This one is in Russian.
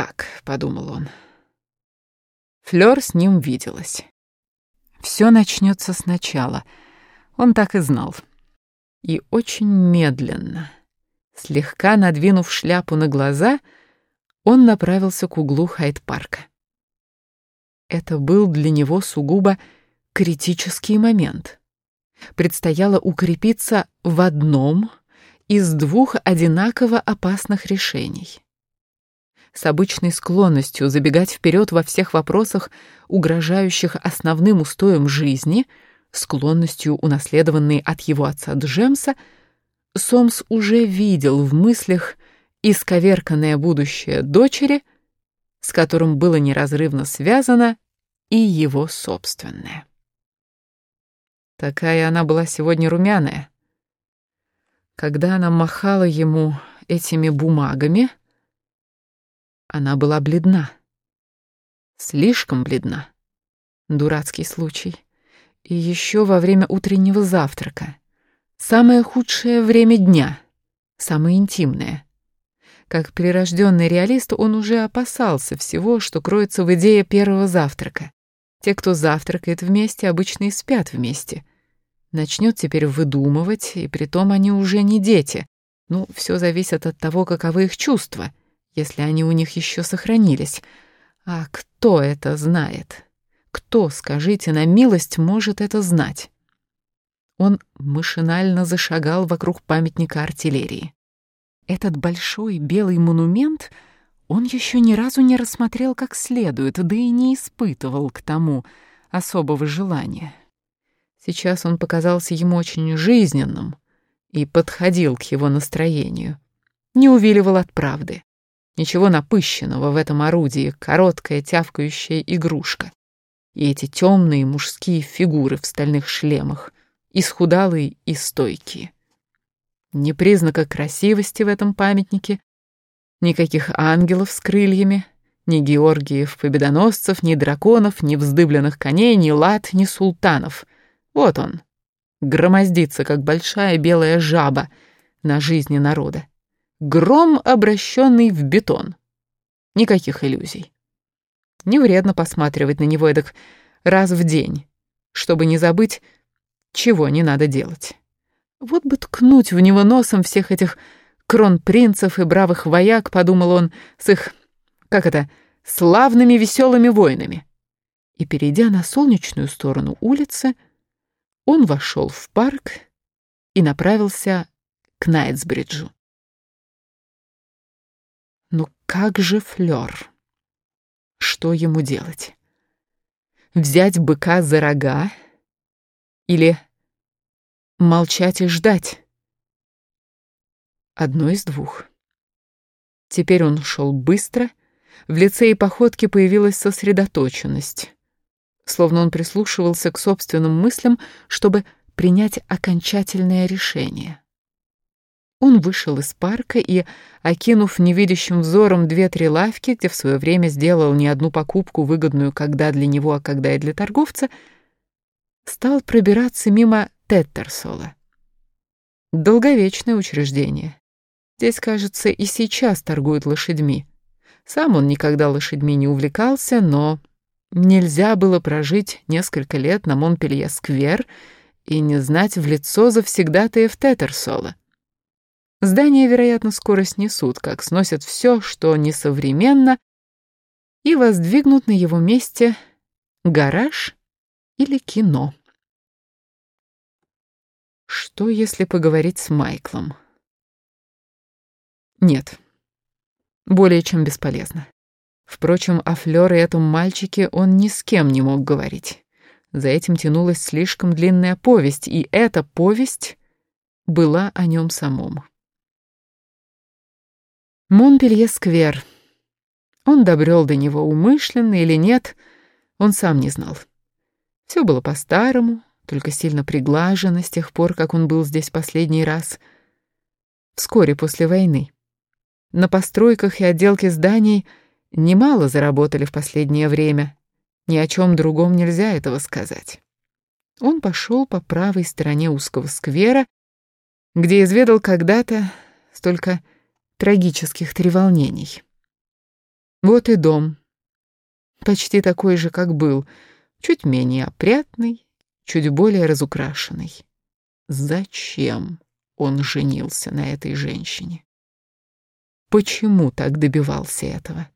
Так, подумал он. Флёр с ним виделась. Все начнется сначала. Он так и знал. И очень медленно, слегка надвинув шляпу на глаза, он направился к углу Хайд-парка. Это был для него сугубо критический момент. Предстояло укрепиться в одном из двух одинаково опасных решений. С обычной склонностью забегать вперед во всех вопросах, угрожающих основным устоям жизни, склонностью, унаследованной от его отца Джемса, Сомс уже видел в мыслях исковерканное будущее дочери, с которым было неразрывно связано и его собственное. Такая она была сегодня румяная. Когда она махала ему этими бумагами, она была бледна. Слишком бледна. Дурацкий случай. И еще во время утреннего завтрака. Самое худшее время дня. Самое интимное. Как прирожденный реалист он уже опасался всего, что кроется в идее первого завтрака. Те, кто завтракает вместе, обычно и спят вместе начнет теперь выдумывать, и притом они уже не дети. Ну, все зависит от того, каковы их чувства, если они у них еще сохранились. А кто это знает? Кто, скажите на милость, может это знать? Он машинально зашагал вокруг памятника артиллерии. Этот большой белый монумент он еще ни разу не рассмотрел как следует, да и не испытывал к тому особого желания. Сейчас он показался ему очень жизненным и подходил к его настроению. Не увиливал от правды. Ничего напыщенного в этом орудии, короткая тявкающая игрушка. И эти темные мужские фигуры в стальных шлемах, исхудалые и стойкие. Ни признака красивости в этом памятнике, никаких ангелов с крыльями, ни Георгиев победоносцев, ни драконов, ни вздыбленных коней, ни лад, ни султанов — вот он, громоздится, как большая белая жаба на жизни народа. Гром, обращенный в бетон. Никаких иллюзий. Не вредно посматривать на него эдак раз в день, чтобы не забыть, чего не надо делать. Вот бы ткнуть в него носом всех этих кронпринцев и бравых вояк, подумал он, с их, как это, славными веселыми воинами. И, перейдя на солнечную сторону улицы, он вошел в парк и направился к Найтсбриджу. Но как же Флёр? Что ему делать? Взять быка за рога или молчать и ждать? Одно из двух. Теперь он шел быстро, в лице и походке появилась сосредоточенность словно он прислушивался к собственным мыслям, чтобы принять окончательное решение. Он вышел из парка и, окинув невидящим взором две-три лавки, где в свое время сделал не одну покупку, выгодную когда для него, а когда и для торговца, стал пробираться мимо Теттерсола. Долговечное учреждение. Здесь, кажется, и сейчас торгуют лошадьми. Сам он никогда лошадьми не увлекался, но Нельзя было прожить несколько лет на Монпелье-сквер и не знать в лицо завсегдатаев Тетерсола. Здания, вероятно, скоро снесут, как сносят все, что несовременно, и воздвигнут на его месте гараж или кино. Что, если поговорить с Майклом? Нет, более чем бесполезно. Впрочем, о Флёр и этом мальчике он ни с кем не мог говорить. За этим тянулась слишком длинная повесть, и эта повесть была о нем самом. Монпелье-сквер. Он добрел до него умышленно или нет, он сам не знал. Все было по-старому, только сильно приглажено с тех пор, как он был здесь последний раз, вскоре после войны. На постройках и отделке зданий — немало заработали в последнее время. Ни о чем другом нельзя этого сказать. Он пошел по правой стороне узкого сквера, где изведал когда-то столько трагических треволнений. Вот и дом. Почти такой же, как был, чуть менее опрятный, чуть более разукрашенный. Зачем он женился на этой женщине? Почему так добивался этого?